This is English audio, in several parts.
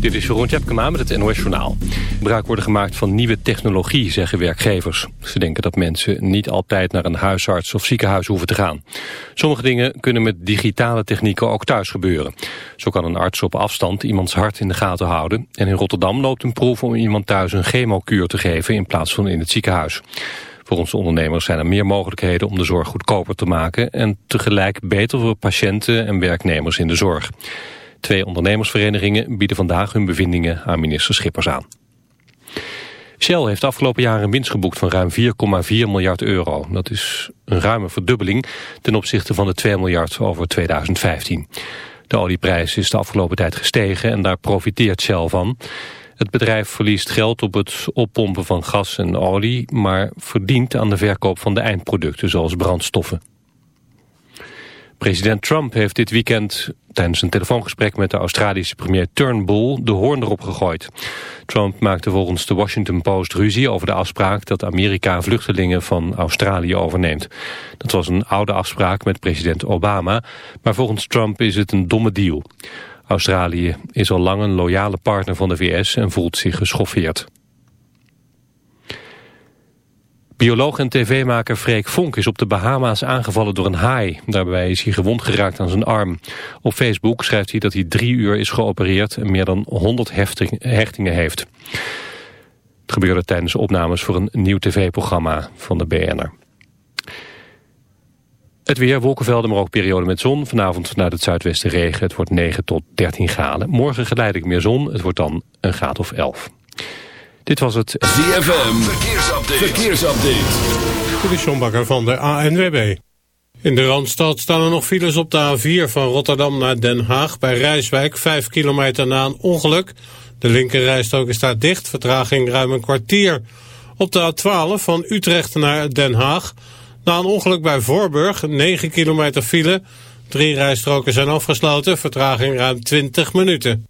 Dit is Jeroen Tjepkema met het NOS Journaal. Gebruik worden gemaakt van nieuwe technologie, zeggen werkgevers. Ze denken dat mensen niet altijd naar een huisarts of ziekenhuis hoeven te gaan. Sommige dingen kunnen met digitale technieken ook thuis gebeuren. Zo kan een arts op afstand iemands hart in de gaten houden. En in Rotterdam loopt een proef om iemand thuis een chemokuur te geven in plaats van in het ziekenhuis. Voor onze ondernemers zijn er meer mogelijkheden om de zorg goedkoper te maken... en tegelijk beter voor patiënten en werknemers in de zorg. Twee ondernemersverenigingen bieden vandaag hun bevindingen aan minister Schippers aan. Shell heeft afgelopen jaar een winst geboekt van ruim 4,4 miljard euro. Dat is een ruime verdubbeling ten opzichte van de 2 miljard over 2015. De olieprijs is de afgelopen tijd gestegen en daar profiteert Shell van. Het bedrijf verliest geld op het oppompen van gas en olie... maar verdient aan de verkoop van de eindproducten zoals brandstoffen. President Trump heeft dit weekend tijdens een telefoongesprek met de Australische premier Turnbull de hoorn erop gegooid. Trump maakte volgens de Washington Post ruzie over de afspraak dat Amerika vluchtelingen van Australië overneemt. Dat was een oude afspraak met president Obama, maar volgens Trump is het een domme deal. Australië is al lang een loyale partner van de VS en voelt zich geschoffeerd. Bioloog en tv-maker Freek Vonk is op de Bahama's aangevallen door een haai. Daarbij is hij gewond geraakt aan zijn arm. Op Facebook schrijft hij dat hij drie uur is geopereerd en meer dan 100 hechtingen heeft. Het gebeurde tijdens opnames voor een nieuw tv-programma van de BNR. Het weer, wolkenvelden, maar ook periode met zon. Vanavond vanuit het zuidwesten regen. Het wordt 9 tot 13 graden. Morgen geleidelijk meer zon. Het wordt dan een graad of 11. Dit was het ZFM Verkeersupdate. Verkeersupdate. Dit is John Bakker van de ANWB. In de Randstad staan er nog files op de A4 van Rotterdam naar Den Haag. Bij Rijswijk, 5 kilometer na een ongeluk. De linkerrijstrook is daar dicht, vertraging ruim een kwartier. Op de A12 van Utrecht naar Den Haag. Na een ongeluk bij Voorburg, 9 kilometer file. Drie rijstroken zijn afgesloten, vertraging ruim 20 minuten.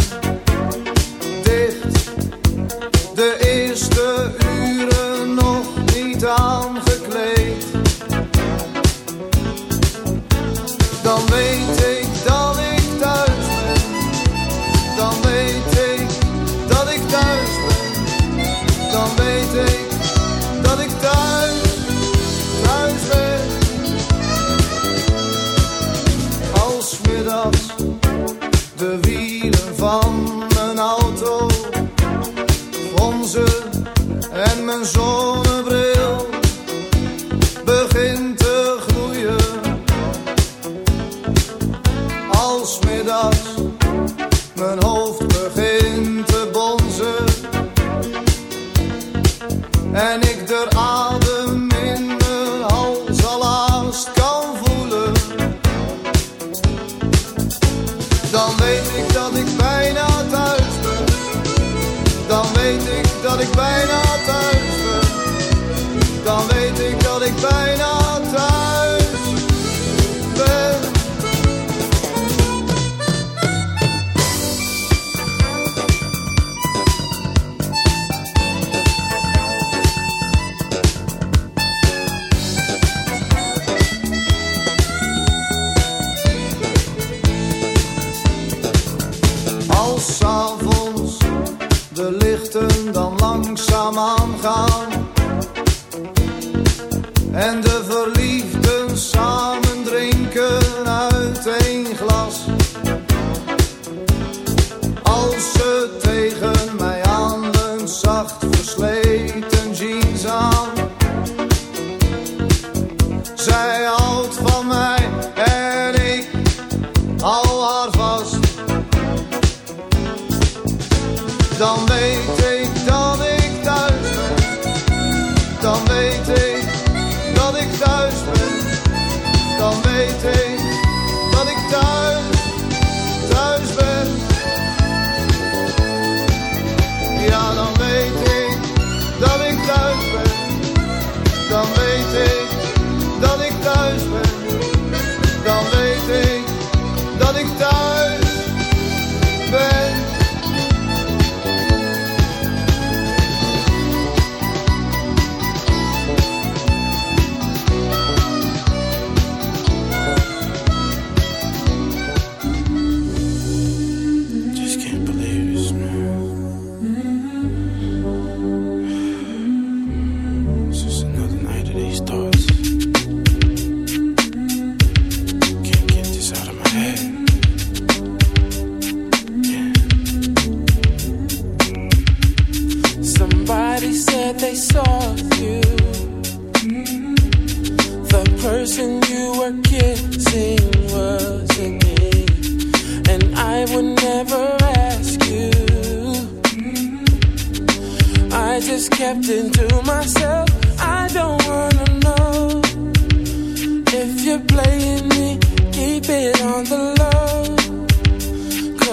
en de verliefde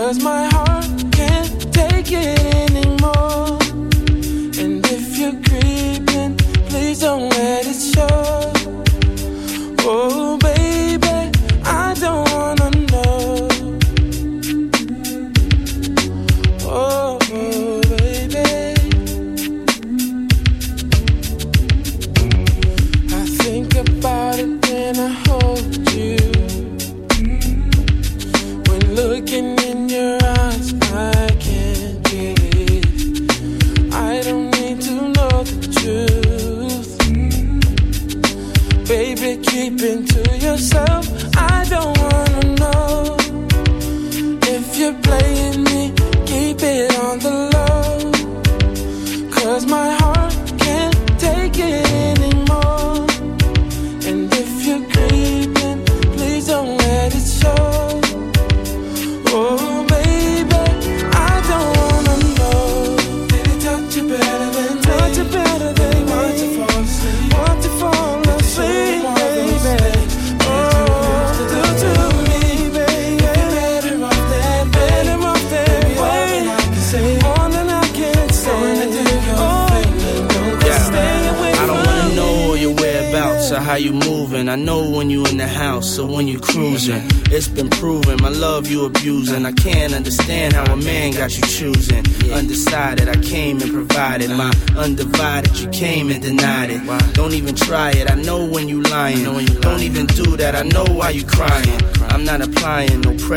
Cause my heart can't take it.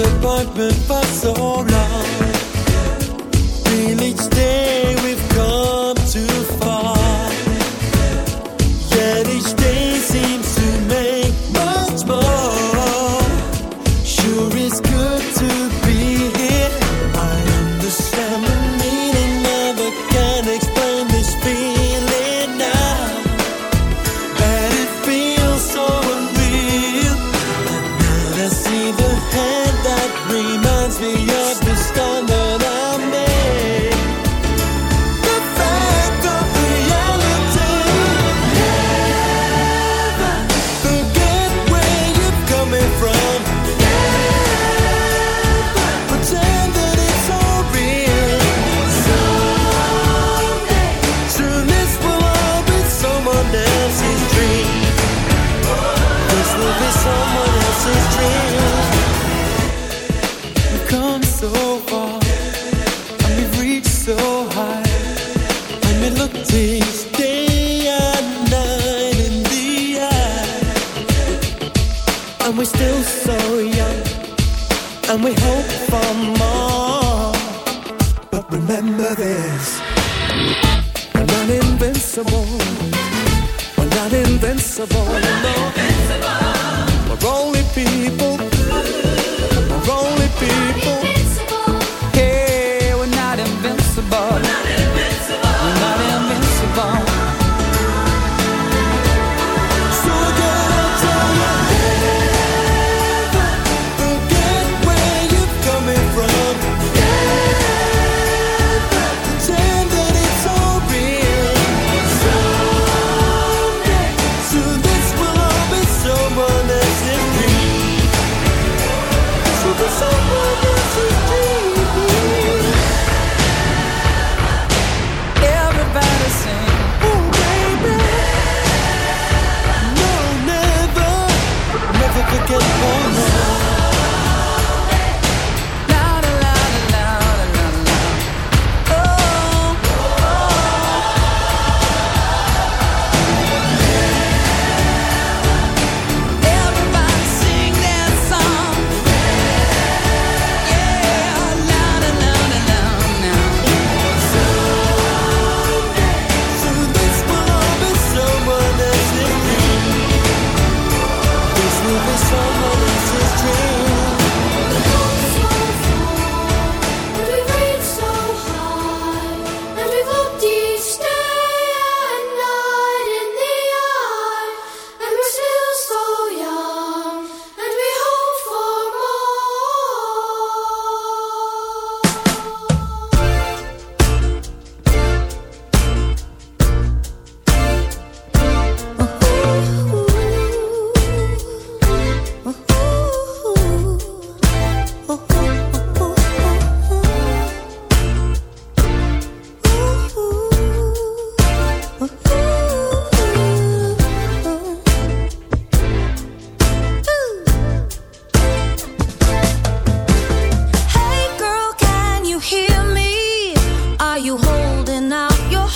het for so long.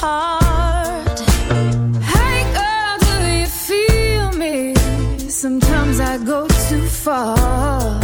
heart. Hey girl, do you feel me? Sometimes I go too far.